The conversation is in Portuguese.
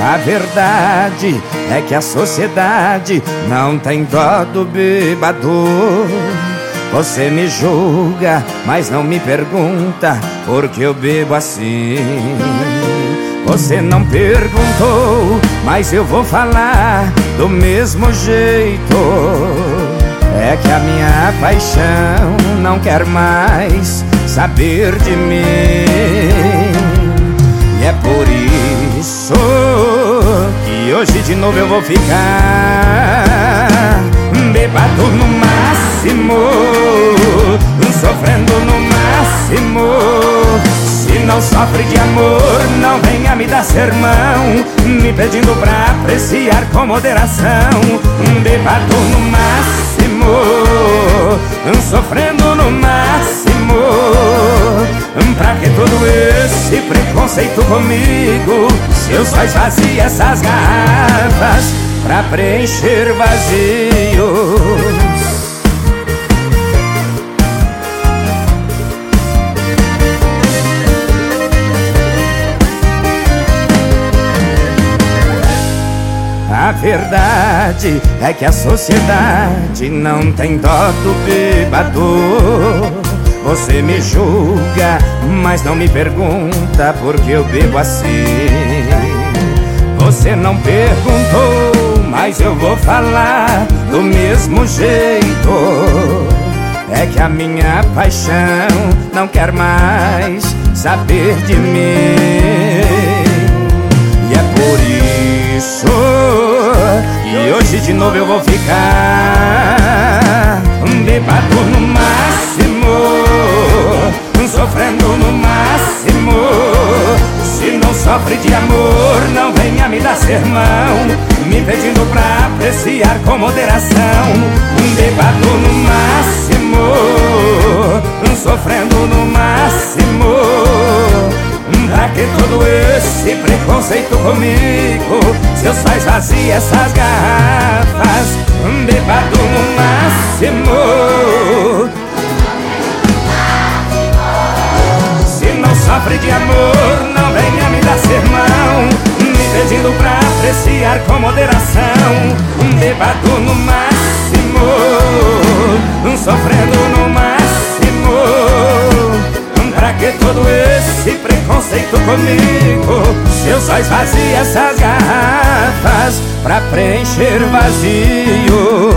A verdade é que a sociedade não tem dó do bebador. Você me julga, mas não me pergunta por que eu bebo assim. Você não perguntou, mas eu vou falar do mesmo jeito. É que a minha paixão não quer mais saber de mim. E é por isso que hoje de novo eu vou ficar bebado no máximo, sofrendo no máximo. Se não sofre de amor, não venha me dar sermão, me pedindo pra apreciar com moderação. Bebado no máximo, sofrendo no máximo. Pra que todo esse preconceito comigo? Se eu só esvazio essas garrafas pra preencher vazios. A verdade é que a sociedade não tem dó do bebador. Você me julga, mas não me pergunta por que eu bebo assim. Você não perguntou, mas eu vou falar do mesmo jeito. É que a minha paixão não quer mais saber de mim. E é por isso que hoje de novo eu vou ficar de amor, não venha me dar sermão, me pedindo pra apreciar com moderação. Um debate no máximo, sofrendo no máximo. Pra que todo esse preconceito comigo? Se eu só essas garrafas, bebado no máximo. Apreciar com moderação. Um debate no máximo Sofrendo no máximo. Pra que todo esse preconceito comigo? Se eu só esvazio essas garrafas Pra preencher vazios